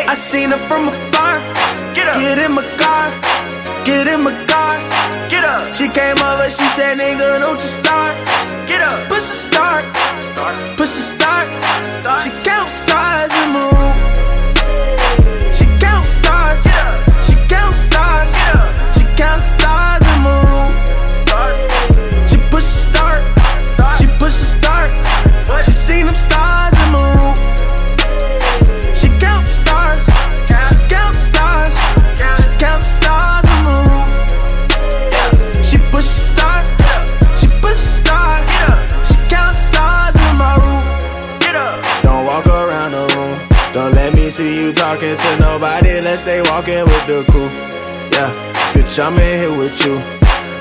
Hey. I seen her from afar. Get up. Get in my car. Get in my car. Get up. She came over, she said, nigga, don't you start. Get up. Push the start. Start. See you talking to nobody. Let's stay walking with the crew. Yeah, bitch, I'm in here with you.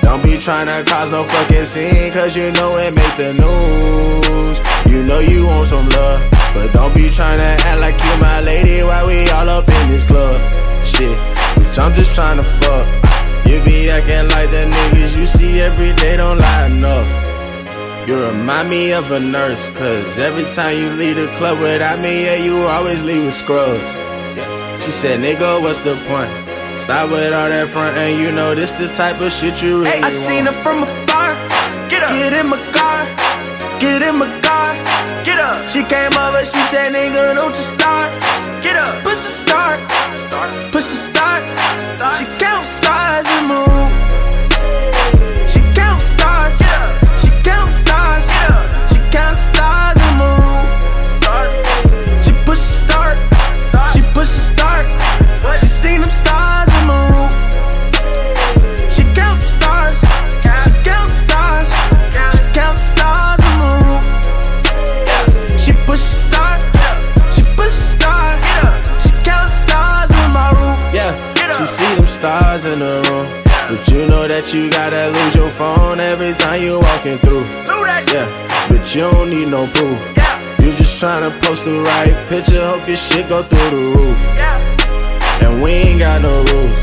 Don't be trying to cause no fucking scene, cause you know it make the news. You know you want some love, but don't be trying to act like you my lady while we all up in this club. Shit, bitch, I'm just trying to fuck. You be acting like the niggas you see every day don't line up. You remind me of a nurse, cause every time you leave the club without me, yeah, you always leave with scrubs. Yeah. She said, nigga, what's the point? Stop with all that front, and you know this the type of shit you really Hey, I want. seen her from afar. Get up. Get in my car. Get in my car. Get up. She came over, she said, nigga, don't you start. Get up. Push the start. Start. Start. But you know that you gotta lose your phone every time you walking through. Do that shit. Yeah, but you don't need no proof. You just tryna post the right picture, hope your shit go through the roof. Yeah. And we ain't got no rules.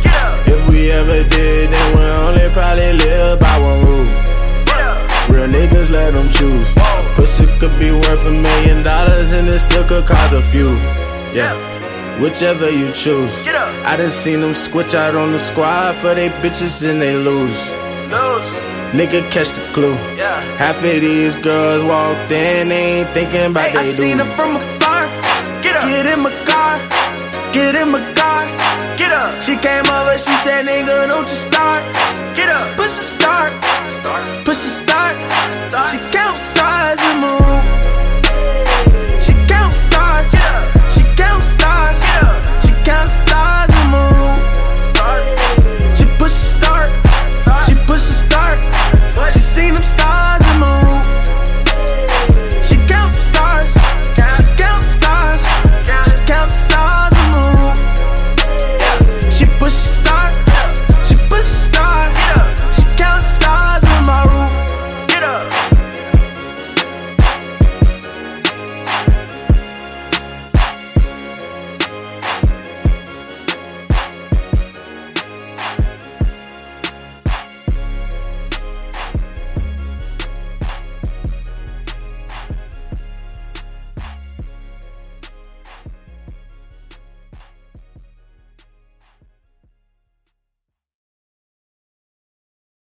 If we ever did, then we only probably live by one rule. Real niggas let them choose. Pussy could be worth a million dollars and it still could cause a few. Yeah, whichever you choose. I done seen them switch out on the squad for they bitches and they lose. Lose. Nigga catch the clue. Yeah. Half of these girls walked in, they ain't thinking about Hey, I they seen do. her from afar. Get up. Get in my car, get in my car. Get up. She came over, she said, nigga, don't you start.